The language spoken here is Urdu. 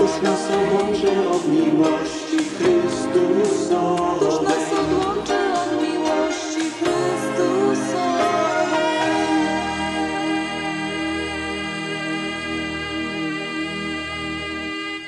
کشن سر شیخ